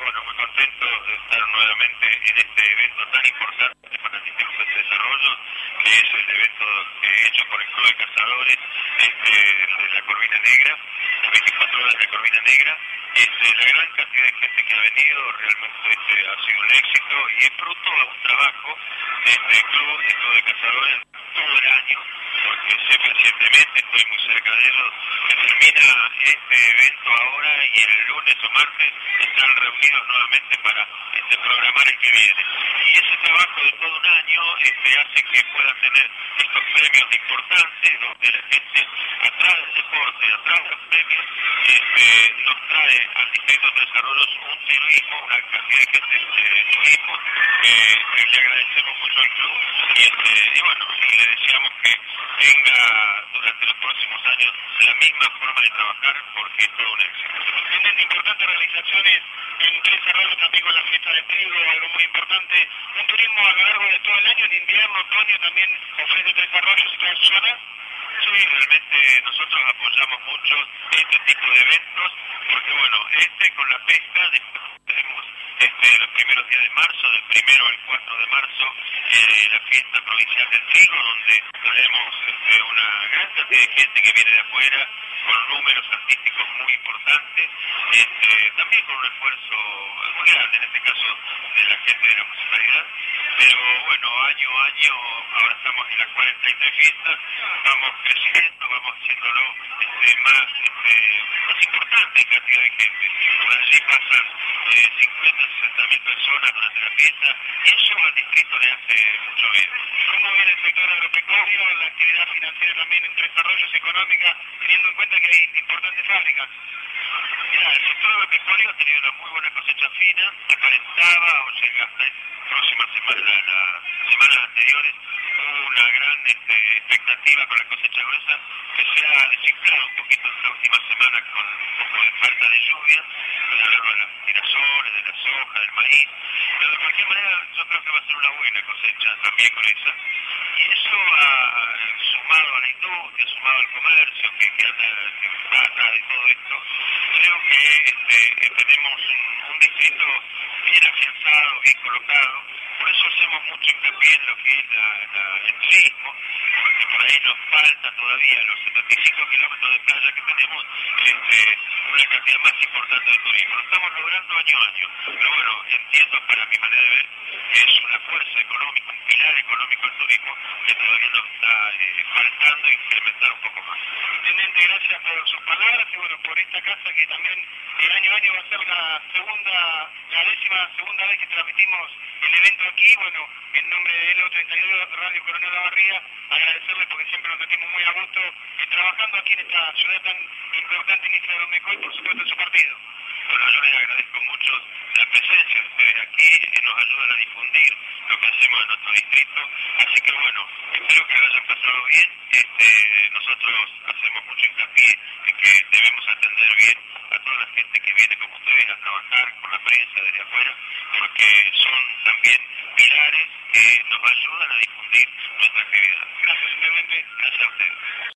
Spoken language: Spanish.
bueno, muy contentos de estar nuevamente en este evento tan importante para el Instituto de Desarrollo, que es el evento hecho por el Club de Cazadores este, de la Corvina Negra, las 24 horas de la Corvina Negra. Este, la gran cantidad de gente que ha venido realmente este, ha sido un éxito y es fruto de un trabajo de este Club de Cazadores, todo el año, porque sé recientemente, estoy muy cerca de ellos, que termina este evento ahora y el lunes o martes están reunidos nuevamente para este, programar el que viene. Y ese trabajo de todo un año este, hace que puedan tener estos premios importantes, donde la gente atrás del deporte, atrás de los premios, este, nos trae al Distrito de Desarrollo un turismo, una cantidad de gente de turismo, que le agradecemos mucho al club y, este, bueno, y le deseamos que tenga durante los próximos años la misma forma de trabajar porque es todo un éxito. Tienen importantes realizaciones en Tres Arroyos también con la fiesta de trigo, algo muy importante. Un turismo a lo largo de todo el año, en invierno, otoño también ofrece Tres Arroyos y toda su zona. Sí, realmente nosotros apoyamos mucho este tipo de eventos porque bueno, este con la pesca, después tenemos este, los primeros días de marzo, del primero al 4 de marzo, eh, la fiesta provincial del trigo, donde tenemos este, una gran cantidad de gente que viene de afuera, con números artísticos muy importantes, este, también con un esfuerzo muy grande, en este caso de la gente de la municipalidad, pero bueno, año a año, en las 43 fiestas, vamos creciendo, vamos haciéndolo este, más, este, más importante en cantidad de gente. Por allí pasan eh, 50, 60 mil personas durante la fiesta y eso al distrito le hace mucho bien. ¿Cómo viene el sector agropecuario, la actividad financiera también en desarrollos económica, teniendo en cuenta que hay importantes fábricas? Mira, el sector agropecuario ha tenido una muy buena cosecha fina, aparentaba o llega hasta próximas semanas, las semanas anteriores, hubo una gran este, expectativa con la cosecha gruesa que se ha desinflado un poquito en la última semana con un poco de falta de lluvia, a de las girasoles, de la maíz, pero de cualquier manera yo creo que va a ser una buena cosecha también con esa. Y eso ha sumado a la industria, sumado al comercio, que, que anda que de todo esto, creo que este, tenemos un, un distrito bien afianzado, bien colocado, por eso hacemos mucho hincapié en lo que es el turismo, porque por ahí nos falta todavía los 75 kilómetros de playa que tenemos, este, una cantidad más importante de turismo. Lo estamos logrando año a año, pero bueno, entiendo para mi manera de ver que es una fuerza económica, un pilar económico el turismo que todavía nos está eh, faltando incrementar un poco más. Intendente, gracias por sus palabras y bueno, por casa que también el año a año va a ser la segunda, la décima segunda vez que transmitimos el evento aquí, bueno, en nombre de LO32 Radio Coronel Barría, agradecerle porque siempre nos sentimos muy a gusto eh, trabajando aquí en esta ciudad tan importante en Isla de y por supuesto en su partido. Bueno, yo les agradezco mucho la presencia de ustedes aquí, nos ayudan a difundir lo que hacemos en nuestro distrito, así que bueno, espero que lo hayan pasado bien, este, nosotros hacemos mucho hincapié atender bien a toda la gente que viene con ustedes a trabajar con la prensa desde afuera, porque son también pilares que nos ayudan a difundir nuestra actividad. Gracias, simplemente. Gracias a ustedes.